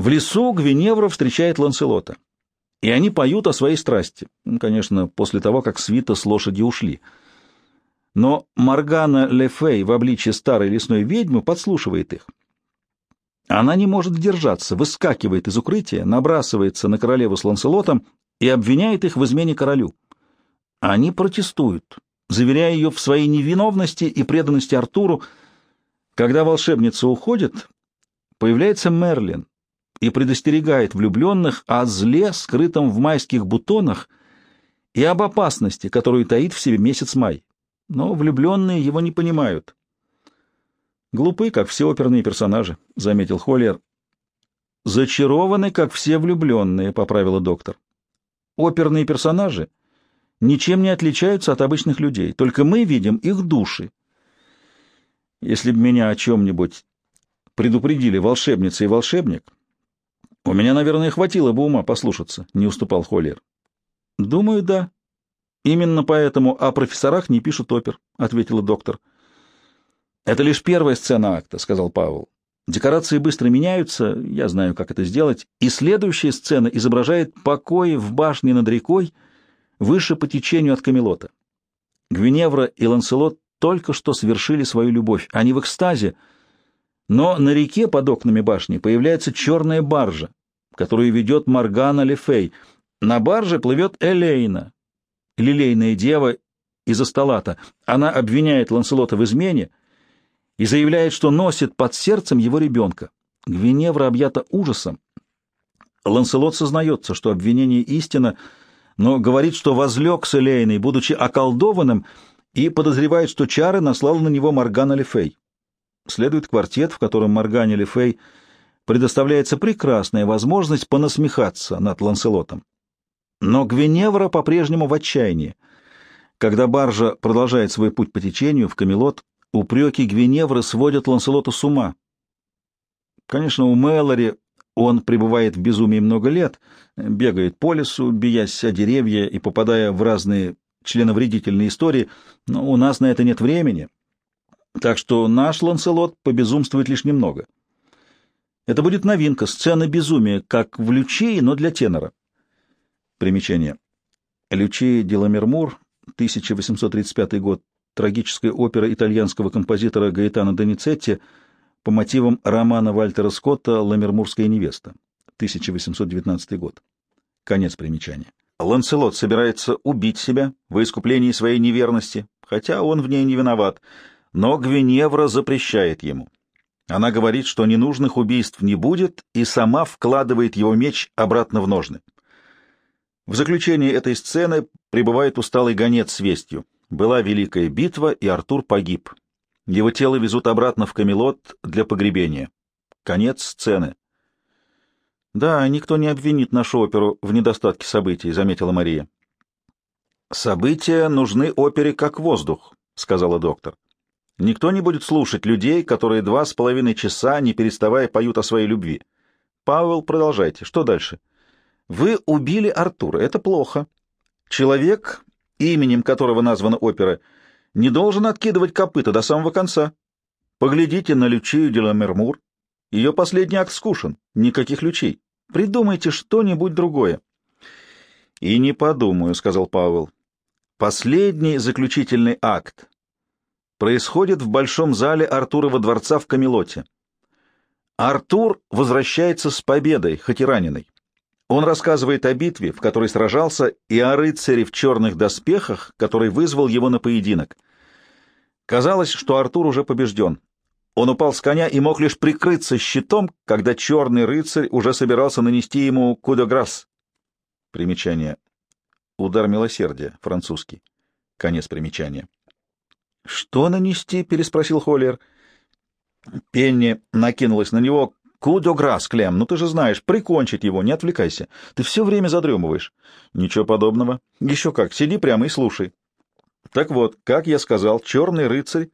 В лесу Гвиневра встречает Ланселота, и они поют о своей страсти, ну, конечно, после того, как свита с лошади ушли. Но Моргана Лефей в обличье старой лесной ведьмы подслушивает их. Она не может держаться, выскакивает из укрытия, набрасывается на королеву с Ланселотом и обвиняет их в измене королю. Они протестуют, заверяя ее в своей невиновности и преданности Артуру. Когда волшебница уходит, появляется Мерлин и предостерегает влюбленных о зле, скрытом в майских бутонах, и об опасности, которую таит в себе месяц май. Но влюбленные его не понимают. Глупы, как все оперные персонажи, — заметил Холлер. Зачарованы, как все влюбленные, — поправила доктор. Оперные персонажи ничем не отличаются от обычных людей, только мы видим их души. Если бы меня о чем-нибудь предупредили волшебница и волшебник, у меня, наверное, хватило бы ума послушаться, — не уступал Холлер. Думаю, да. Именно поэтому о профессорах не пишут опер, — ответила доктор. — «Это лишь первая сцена акта», — сказал Павел. «Декорации быстро меняются, я знаю, как это сделать, и следующая сцена изображает покой в башне над рекой, выше по течению от Камелота. Гвиневра и Ланселот только что совершили свою любовь, они в экстазе, но на реке под окнами башни появляется черная баржа, которую ведет Маргана Лефей. На барже плывет Элейна, лилейная дева из Асталата. Она обвиняет Ланселота в измене — и заявляет, что носит под сердцем его ребенка. Гвиневра объята ужасом. Ланселот сознается, что обвинение истина, но говорит, что возлег с Элейной, будучи околдованным, и подозревает, что чары наслал на него Моргана Лефей. Следует квартет, в котором Моргане Лефей предоставляется прекрасная возможность понасмехаться над Ланселотом. Но Гвиневра по-прежнему в отчаянии. Когда баржа продолжает свой путь по течению в Камелот, Упреки Гвиневры сводят Ланселота с ума. Конечно, у Мэлори он пребывает в безумии много лет, бегает по лесу, биясь о деревья и попадая в разные членовредительные истории, но у нас на это нет времени. Так что наш Ланселот побезумствует лишь немного. Это будет новинка, сцена безумия, как в Лючии, но для тенора. Примечание. Лючии Деламермур, 1835 год, трагическая опера итальянского композитора Гаэтана Доницетти по мотивам романа Вальтера Скотта «Ламермурская невеста», 1819 год. Конец примечания. Ланселот собирается убить себя в искуплении своей неверности, хотя он в ней не виноват, но Гвиневра запрещает ему. Она говорит, что ненужных убийств не будет, и сама вкладывает его меч обратно в ножны. В заключение этой сцены прибывает усталый гонец с вестью. Была великая битва, и Артур погиб. Его тело везут обратно в Камелот для погребения. Конец сцены. «Да, никто не обвинит нашу оперу в недостатке событий», — заметила Мария. «События нужны опере как воздух», — сказала доктор. «Никто не будет слушать людей, которые два с половиной часа, не переставая, поют о своей любви. Павел, продолжайте. Что дальше?» «Вы убили Артура. Это плохо. Человек, именем которого названа опера, не должен откидывать копыта до самого конца. Поглядите на Лючию де Ламермур. Ее последний акт скушен. Никаких лючей. Придумайте что-нибудь другое. — И не подумаю, — сказал Павел. Последний заключительный акт происходит в большом зале Артурова дворца в Камелоте. Артур возвращается с победой, хоть и раненый. Он рассказывает о битве, в которой сражался, и о рыцаре в черных доспехах, который вызвал его на поединок. Казалось, что Артур уже побежден. Он упал с коня и мог лишь прикрыться щитом, когда черный рыцарь уже собирался нанести ему кудограсс. Примечание. Удар милосердия, французский. Конец примечания. «Что нанести?» — переспросил Холлер. Пенни накинулась на него, Кудограс, Клем, ну ты же знаешь, прикончить его, не отвлекайся. Ты все время задремываешь. Ничего подобного. Еще как, сиди прямо и слушай. Так вот, как я сказал, черный рыцарь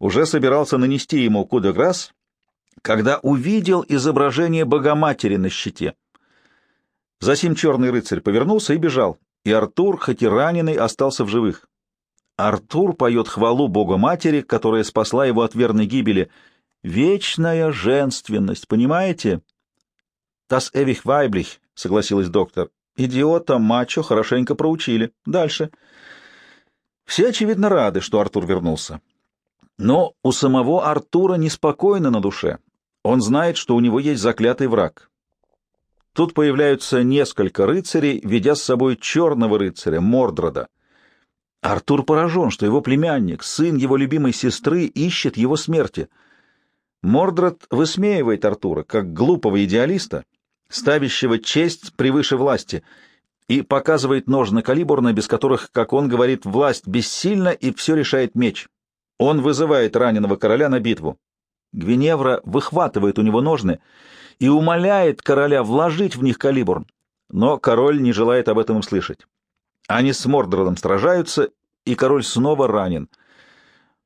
уже собирался нанести ему Кудограс, когда увидел изображение Богоматери на щите. Засим черный рыцарь повернулся и бежал, и Артур, хоть и раненый, остался в живых. Артур поет хвалу Богоматери, которая спасла его от верной гибели — Вечная женственность, понимаете? «Das ewig weiblich», — согласилась доктор. «Идиота, мачо хорошенько проучили. Дальше». Все, очевидно, рады, что Артур вернулся. Но у самого Артура неспокойно на душе. Он знает, что у него есть заклятый враг. Тут появляются несколько рыцарей, ведя с собой черного рыцаря, Мордрода. Артур поражен, что его племянник, сын его любимой сестры, ищет его смерти. Мордред высмеивает Артура, как глупого идеалиста, ставящего честь превыше власти, и показывает ножны калибурны, без которых, как он говорит, власть бессильна и все решает меч. Он вызывает раненого короля на битву. Гвиневра выхватывает у него ножны и умоляет короля вложить в них калибурн, но король не желает об этом услышать. Они с Мордродом сражаются, и король снова ранен.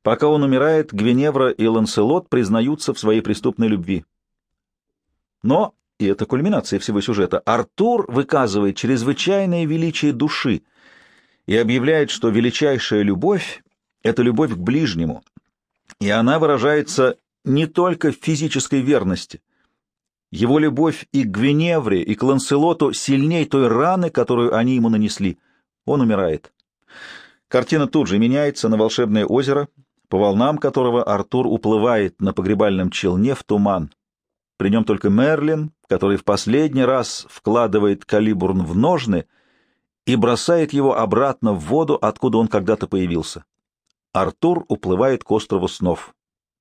Пока он умирает, Гвиневра и Ланселот признаются в своей преступной любви. Но, и это кульминация всего сюжета, Артур выказывает чрезвычайное величие души и объявляет, что величайшая любовь — это любовь к ближнему, и она выражается не только в физической верности. Его любовь и к Гвиневре, и к Ланселоту сильней той раны, которую они ему нанесли. Он умирает. Картина тут же меняется на волшебное озеро, по волнам которого Артур уплывает на погребальном челне в туман. При нем только Мерлин, который в последний раз вкладывает калибурн в ножны и бросает его обратно в воду, откуда он когда-то появился. Артур уплывает к острову снов.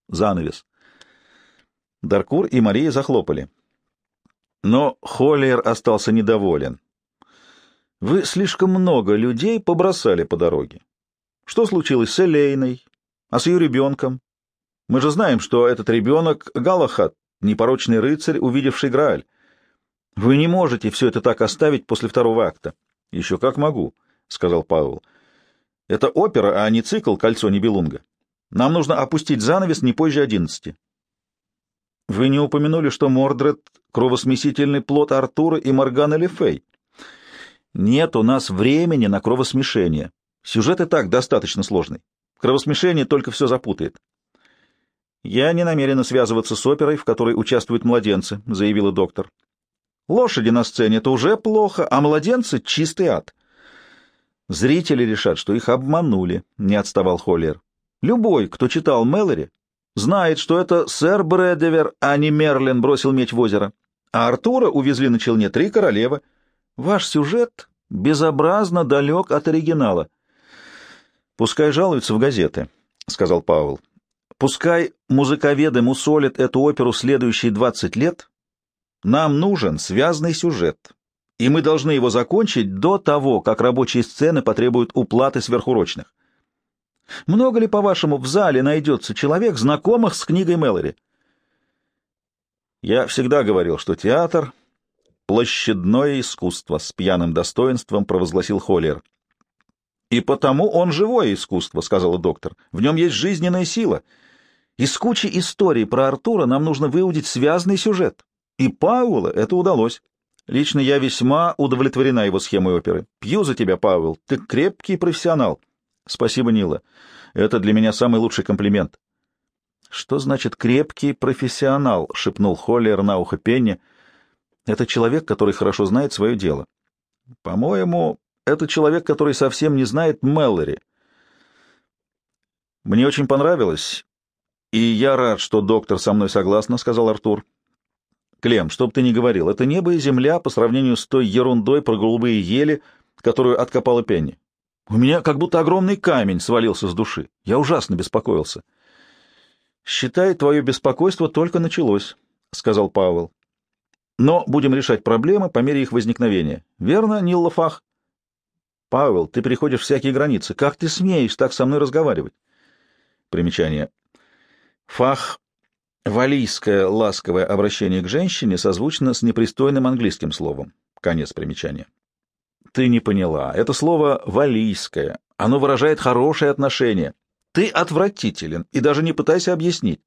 Занавес. Даркур и Мария захлопали. Но Холлиер остался недоволен. «Вы слишком много людей побросали по дороге. Что случилось с Элейной, а с ее ребенком? Мы же знаем, что этот ребенок — Галахат, непорочный рыцарь, увидевший Грааль. Вы не можете все это так оставить после второго акта». «Еще как могу», — сказал Павел. «Это опера, а не цикл «Кольцо Нибелунга». Нам нужно опустить занавес не позже одиннадцати. Вы не упомянули, что Мордред — кровосмесительный плод Артура и Моргана Лефей. Нет у нас времени на кровосмешение. Сюжет и так достаточно сложный. Кровосмешение только все запутает. «Я не намерена связываться с оперой, в которой участвуют младенцы», — заявила доктор. «Лошади на сцене — это уже плохо, а младенцы — чистый ад». «Зрители решат, что их обманули», — не отставал Холлер. «Любой, кто читал Мэлори, Знает, что это сэр Брэдевер, а не Мерлин бросил меч в озеро. А Артура увезли на челне три королевы. Ваш сюжет безобразно далек от оригинала. Пускай жалуются в газеты, — сказал Пауэлл. Пускай музыковеды мусолят эту оперу следующие двадцать лет. Нам нужен связанный сюжет, и мы должны его закончить до того, как рабочие сцены потребуют уплаты сверхурочных. Много ли, по-вашему, в зале найдется человек, знакомых с книгой Мэлори? Я всегда говорил, что театр — площадное искусство, с пьяным достоинством провозгласил Холлер. И потому он живое искусство, — сказала доктор. В нем есть жизненная сила. Из кучи историй про Артура нам нужно выудить связанный сюжет. И Пауэлла это удалось. Лично я весьма удовлетворена его схемой оперы. Пью за тебя, Пауэлл. Ты крепкий профессионал. Спасибо, Нила. Это для меня самый лучший комплимент. Что значит крепкий профессионал? шепнул Холлер на ухо Пенни. Это человек, который хорошо знает свое дело. По-моему, это человек, который совсем не знает Меллори. Мне очень понравилось, и я рад, что доктор со мной согласна, сказал Артур. Клем, чтоб ты не говорил, это небо и земля по сравнению с той ерундой про голубые ели, которую откопала Пенни. У меня как будто огромный камень свалился с души. Я ужасно беспокоился. «Считай, твое беспокойство только началось», — сказал Пауэлл. «Но будем решать проблемы по мере их возникновения. Верно, Нилла Фах?» «Пауэлл, ты переходишь всякие границы. Как ты смеешь так со мной разговаривать?» Примечание. Фах — валийское ласковое обращение к женщине, созвучно с непристойным английским словом. Конец примечания. Ты не поняла. Это слово «валийское». Оно выражает хорошее отношение. Ты отвратителен, и даже не пытайся объяснить.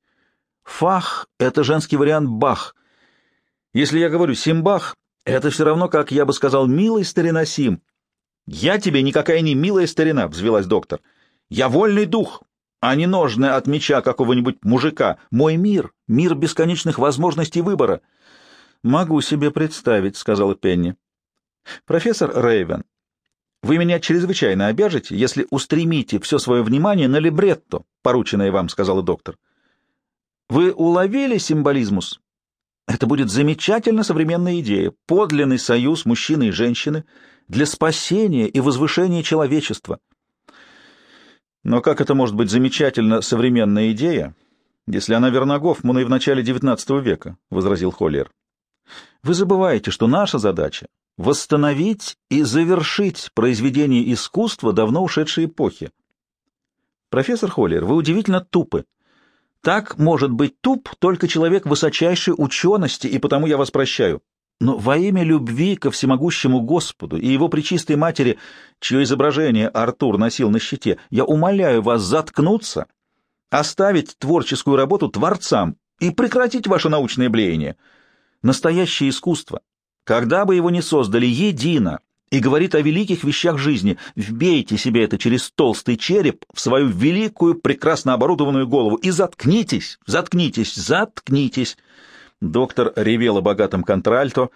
Фах — это женский вариант бах. Если я говорю «симбах», это все равно, как я бы сказал «милый старина Сим». «Я тебе никакая не милая старина», — взвелась доктор. «Я вольный дух, а не ножная от меча какого-нибудь мужика. Мой мир — мир бесконечных возможностей выбора». «Могу себе представить», — сказала Пенни. «Профессор Рейвен, вы меня чрезвычайно обяжете, если устремите все свое внимание на либретто, порученное вам», — сказала доктор. «Вы уловили символизмус? Это будет замечательно современная идея, подлинный союз мужчины и женщины для спасения и возвышения человечества». Но как это может быть замечательно современная идея, если она верна Гофману и в начале XIX века, — возразил Холлер. Вы забываете, что наша задача — восстановить и завершить произведение искусства давно ушедшей эпохи. Профессор Холлер, вы удивительно тупы. Так может быть туп только человек высочайшей учености, и потому я вас прощаю. Но во имя любви ко всемогущему Господу и его пречистой матери, чье изображение Артур носил на щите, я умоляю вас заткнуться оставить творческую работу творцам и прекратить ваше научное блеяние. Настоящее искусство, когда бы его ни создали, едино и говорит о великих вещах жизни. Вбейте себе это через толстый череп в свою великую, прекрасно оборудованную голову и заткнитесь, заткнитесь, заткнитесь. Доктор ревел о богатом контральто,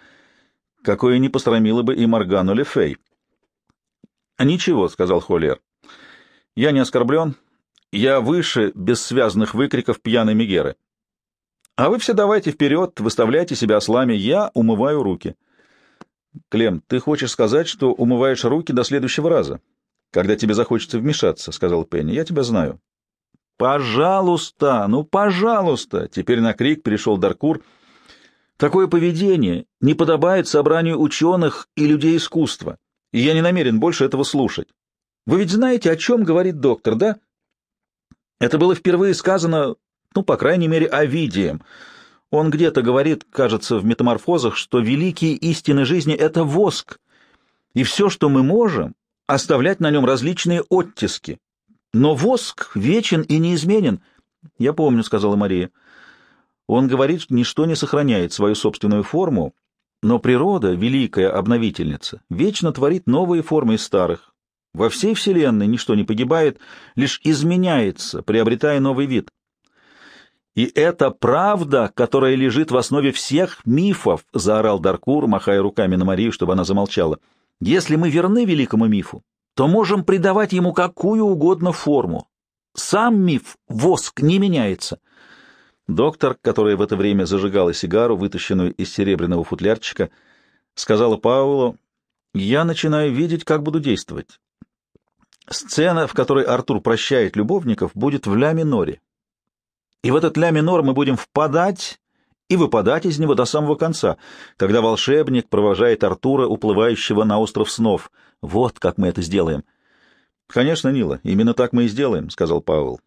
какое не посрамило бы и Моргану Лефей. «Ничего», — сказал Холлер. «Я не оскорблен, я выше бессвязных выкриков пьяной Мегеры. А вы все давайте вперед, выставляйте себя ослами, я умываю руки. Клем, ты хочешь сказать, что умываешь руки до следующего раза, когда тебе захочется вмешаться, — сказал Пенни. Я тебя знаю. Пожалуйста, ну, пожалуйста! Теперь на крик пришел Даркур. Такое поведение не подобает собранию ученых и людей искусства, и я не намерен больше этого слушать. Вы ведь знаете, о чем говорит доктор, да? — это было впервые сказано, ну, по крайней мере, Овидием. Он где-то говорит, кажется, в метаморфозах, что великие истины жизни — это воск, и все, что мы можем, оставлять на нем различные оттиски. Но воск вечен и неизменен. Я помню, — сказала Мария. Он говорит, что ничто не сохраняет свою собственную форму, но природа, великая обновительница, вечно творит новые формы из старых, во всей Вселенной ничто не погибает, лишь изменяется, приобретая новый вид. «И это правда, которая лежит в основе всех мифов», — заорал Даркур, махая руками на Марию, чтобы она замолчала. «Если мы верны великому мифу, то можем придавать ему какую угодно форму. Сам миф, воск, не меняется». Доктор, которая в это время зажигала сигару, вытащенную из серебряного футлярчика, сказала Паулу, «Я начинаю видеть, как буду действовать. Сцена, в которой Артур прощает любовников, будет в ля миноре. И в этот ля минор мы будем впадать и выпадать из него до самого конца, когда волшебник провожает Артура, уплывающего на остров снов. Вот как мы это сделаем. — Конечно, Нила, именно так мы и сделаем, — сказал Пауэлл.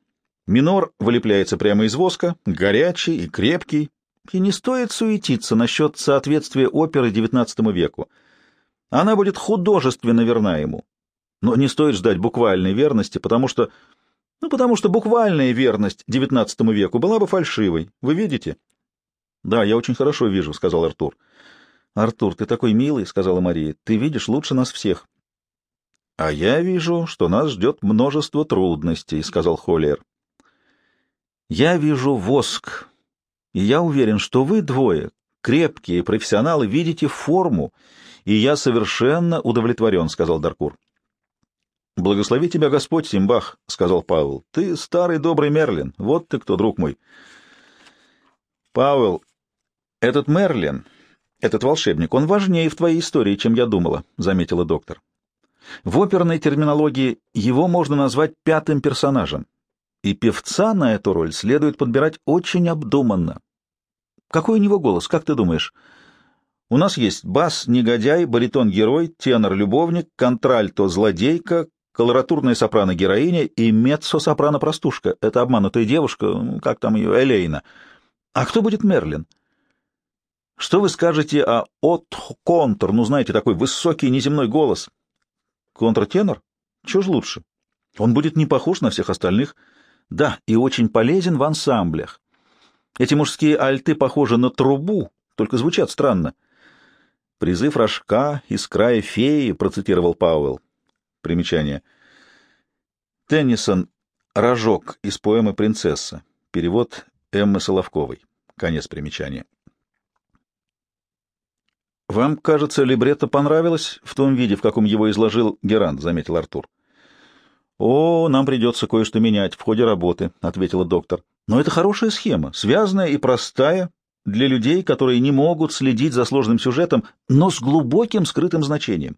Минор вылепляется прямо из воска, горячий и крепкий, и не стоит суетиться насчет соответствия оперы XIX веку. Она будет художественно верна ему, но не стоит ждать буквальной верности, потому что... Ну, потому что буквальная верность XIX веку была бы фальшивой. Вы видите? — Да, я очень хорошо вижу, — сказал Артур. — Артур, ты такой милый, — сказала Мария. — Ты видишь лучше нас всех. — А я вижу, что нас ждет множество трудностей, — сказал Холлер. — Я вижу воск, и я уверен, что вы двое, крепкие профессионалы, видите форму, и я совершенно удовлетворен, — сказал Даркур. — Благослови тебя Господь, Симбах, — сказал Павел. — Ты старый добрый Мерлин. Вот ты кто, друг мой. — Павел, этот Мерлин, этот волшебник, он важнее в твоей истории, чем я думала, — заметила доктор. В оперной терминологии его можно назвать пятым персонажем, и певца на эту роль следует подбирать очень обдуманно. Какой у него голос, как ты думаешь? У нас есть бас — негодяй, баритон — герой, тенор — любовник, контральто — злодейка, колоратурная сопрано-героиня и меццо-сопрано-простушка. Это обманутая девушка, ну, как там ее, Элейна. А кто будет Мерлин? Что вы скажете о от-контр, ну, знаете, такой высокий неземной голос? Контртенор? Чего ж лучше? Он будет не похож на всех остальных. Да, и очень полезен в ансамблях. Эти мужские альты похожи на трубу, только звучат странно. «Призыв рожка из края феи», — процитировал Пауэлл. Примечание. Теннисон «Рожок» из поэмы «Принцесса». Перевод Эммы Соловковой. Конец примечания. «Вам, кажется, либретто понравилось в том виде, в каком его изложил Герант», — заметил Артур. «О, нам придется кое-что менять в ходе работы», — ответила доктор. «Но это хорошая схема, связанная и простая для людей, которые не могут следить за сложным сюжетом, но с глубоким скрытым значением.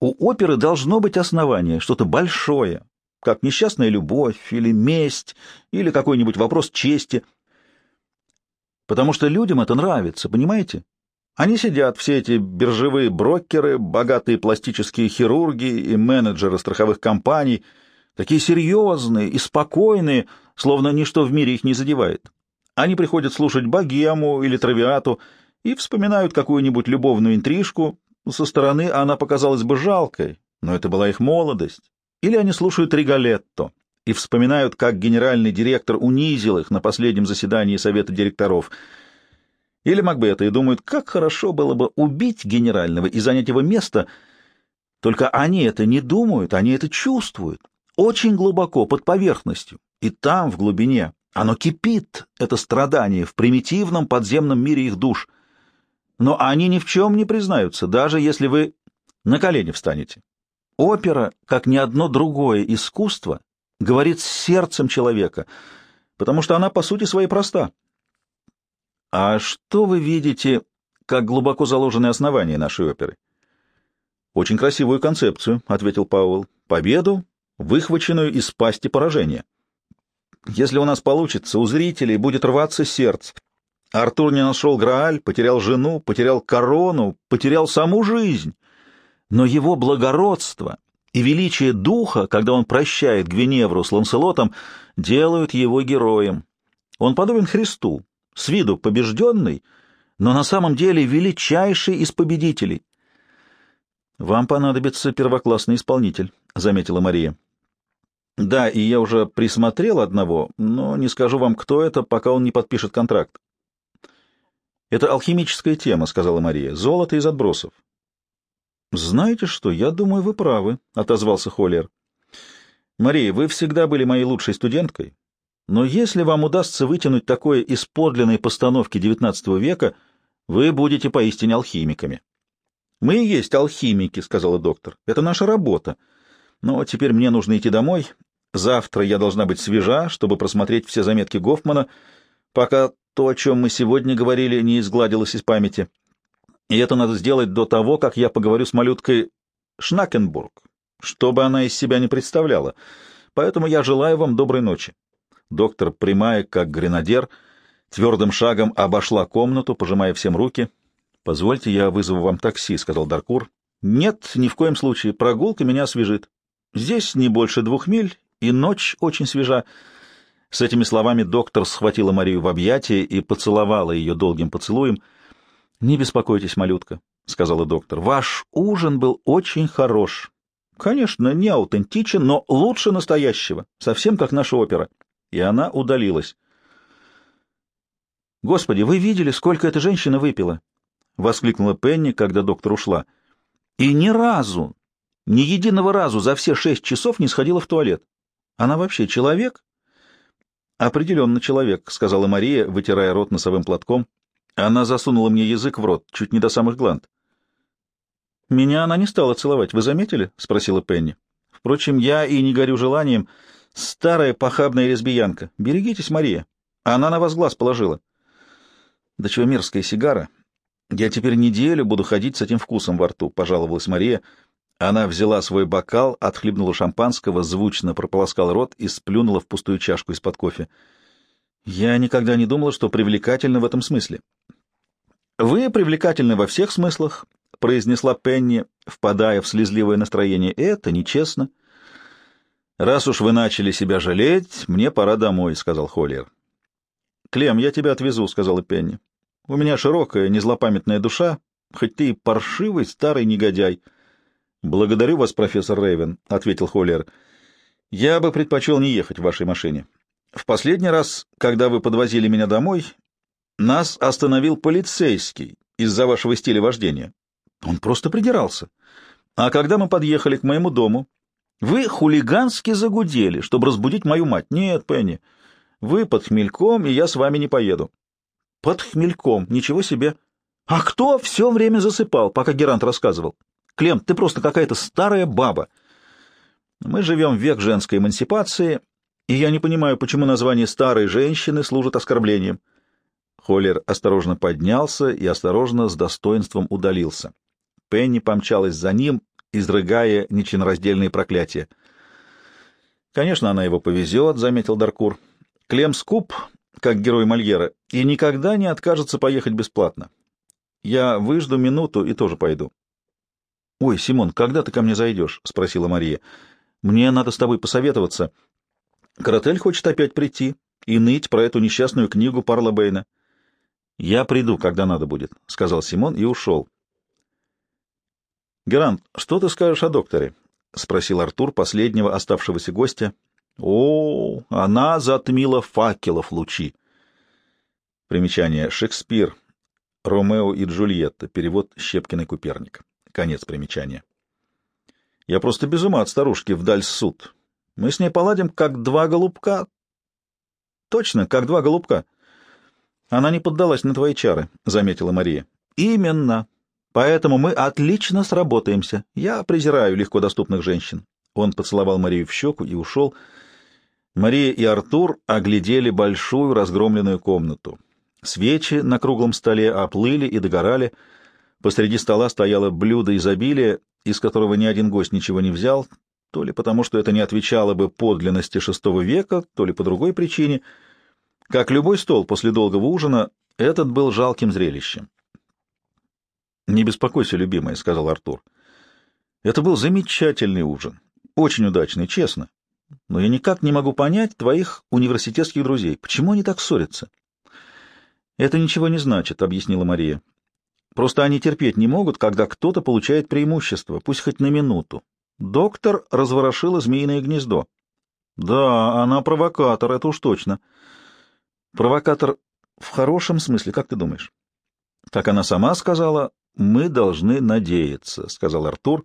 У оперы должно быть основание, что-то большое, как несчастная любовь или месть, или какой-нибудь вопрос чести. Потому что людям это нравится, понимаете? Они сидят, все эти биржевые брокеры, богатые пластические хирурги и менеджеры страховых компаний, такие серьезные и спокойные, словно ничто в мире их не задевает. Они приходят слушать богему или травиату и вспоминают какую-нибудь любовную интрижку. Со стороны она показалась бы жалкой, но это была их молодость. Или они слушают Риголетто и вспоминают, как генеральный директор унизил их на последнем заседании совета директоров — или Макбета и думают, как хорошо было бы убить генерального и занять его место. Только они это не думают, они это чувствуют. Очень глубоко, под поверхностью. И там, в глубине, оно кипит, это страдание, в примитивном подземном мире их душ. Но они ни в чем не признаются, даже если вы на колени встанете. Опера, как ни одно другое искусство, говорит с сердцем человека, потому что она по сути своей проста. А что вы видите как глубоко заложенные основания нашей оперы? Очень красивую концепцию, ответил Пауэлл. Победу, выхваченную из пасти поражения. Если у нас получится, у зрителей будет рваться сердце. Артур не нашел Грааль, потерял жену, потерял корону, потерял саму жизнь. Но его благородство и величие духа, когда он прощает Гвиневру с Ланселотом, делают его героем. Он подобен Христу, с виду побежденный, но на самом деле величайший из победителей. «Вам понадобится первоклассный исполнитель», — заметила Мария. «Да, и я уже присмотрел одного, но не скажу вам, кто это, пока он не подпишет контракт». «Это алхимическая тема», — сказала Мария. «Золото из отбросов». «Знаете что, я думаю, вы правы», — отозвался Холлер. «Мария, вы всегда были моей лучшей студенткой, но если вам удастся вытянуть такое из подлинной постановки XIX века, вы будете поистине алхимиками. — Мы и есть алхимики, — сказала доктор. — Это наша работа. Но теперь мне нужно идти домой. Завтра я должна быть свежа, чтобы просмотреть все заметки Гофмана, пока то, о чем мы сегодня говорили, не изгладилось из памяти. И это надо сделать до того, как я поговорю с малюткой Шнакенбург, чтобы она из себя не представляла. Поэтому я желаю вам доброй ночи. Доктор, прямая, как гренадер, твердым шагом обошла комнату, пожимая всем руки. «Позвольте, я вызову вам такси», — сказал Даркур. «Нет, ни в коем случае. Прогулка меня освежит. Здесь не больше двух миль, и ночь очень свежа». С этими словами доктор схватила Марию в объятия и поцеловала ее долгим поцелуем. «Не беспокойтесь, малютка», — сказала доктор. «Ваш ужин был очень хорош. Конечно, не аутентичен, но лучше настоящего, совсем как наша опера» и она удалилась. «Господи, вы видели, сколько эта женщина выпила?» — воскликнула Пенни, когда доктор ушла. «И ни разу, ни единого разу за все шесть часов не сходила в туалет. Она вообще человек?» «Определенно человек», — сказала Мария, вытирая рот носовым платком. Она засунула мне язык в рот, чуть не до самых гланд. «Меня она не стала целовать, вы заметили?» — спросила Пенни. «Впрочем, я и не горю желанием...» Старая похабная лесбиянка. Берегитесь, Мария. Она на вас глаз положила. Да чего мерзкая сигара. Я теперь неделю буду ходить с этим вкусом во рту, — пожаловалась Мария. Она взяла свой бокал, отхлебнула шампанского, звучно прополоскала рот и сплюнула в пустую чашку из-под кофе. Я никогда не думала, что привлекательна в этом смысле. Вы привлекательны во всех смыслах, — произнесла Пенни, впадая в слезливое настроение. Это нечестно. — «Раз уж вы начали себя жалеть, мне пора домой», — сказал Холлер. «Клем, я тебя отвезу», — сказала Пенни. «У меня широкая, незлопамятная душа, хоть ты и паршивый старый негодяй». «Благодарю вас, профессор Рейвен», — ответил Холлер. «Я бы предпочел не ехать в вашей машине. В последний раз, когда вы подвозили меня домой, нас остановил полицейский из-за вашего стиля вождения. Он просто придирался. А когда мы подъехали к моему дому, вы хулигански загудели, чтобы разбудить мою мать. Нет, Пенни, вы под хмельком, и я с вами не поеду. Под хмельком, ничего себе. А кто все время засыпал, пока Герант рассказывал? Клем, ты просто какая-то старая баба. Мы живем в век женской эмансипации, и я не понимаю, почему название старой женщины служит оскорблением. Холлер осторожно поднялся и осторожно с достоинством удалился. Пенни помчалась за ним, изрыгая нечленораздельные проклятия. «Конечно, она его повезет», — заметил Даркур. «Клем скуп, как герой Мольера, и никогда не откажется поехать бесплатно. Я выжду минуту и тоже пойду». «Ой, Симон, когда ты ко мне зайдешь?» — спросила Мария. «Мне надо с тобой посоветоваться. Каратель хочет опять прийти и ныть про эту несчастную книгу Парла Бэйна. «Я приду, когда надо будет», — сказал Симон и ушел. «Герант, что ты скажешь о докторе?» — спросил Артур последнего оставшегося гостя. «О, она затмила факелов лучи!» Примечание. Шекспир. Ромео и Джульетта. Перевод Щепкиной Куперник. Конец примечания. «Я просто без ума от старушки вдаль суд. Мы с ней поладим, как два голубка». «Точно, как два голубка». Она не поддалась на твои чары, — заметила Мария. — Именно. Поэтому мы отлично сработаемся. Я презираю легко доступных женщин. Он поцеловал Марию в щеку и ушел. Мария и Артур оглядели большую разгромленную комнату. Свечи на круглом столе оплыли и догорали. Посреди стола стояло блюдо изобилия, из которого ни один гость ничего не взял, то ли потому, что это не отвечало бы подлинности шестого века, то ли по другой причине — как любой стол после долгого ужина, этот был жалким зрелищем. «Не беспокойся, любимая», — сказал Артур. «Это был замечательный ужин, очень удачный, честно. Но я никак не могу понять твоих университетских друзей. Почему они так ссорятся?» «Это ничего не значит», — объяснила Мария. «Просто они терпеть не могут, когда кто-то получает преимущество, пусть хоть на минуту. Доктор разворошила змеиное гнездо». «Да, она провокатор, это уж точно». Провокатор в хорошем смысле, как ты думаешь? Как она сама сказала, мы должны надеяться, сказал Артур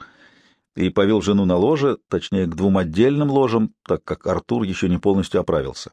и повел жену на ложе, точнее, к двум отдельным ложам, так как Артур еще не полностью оправился.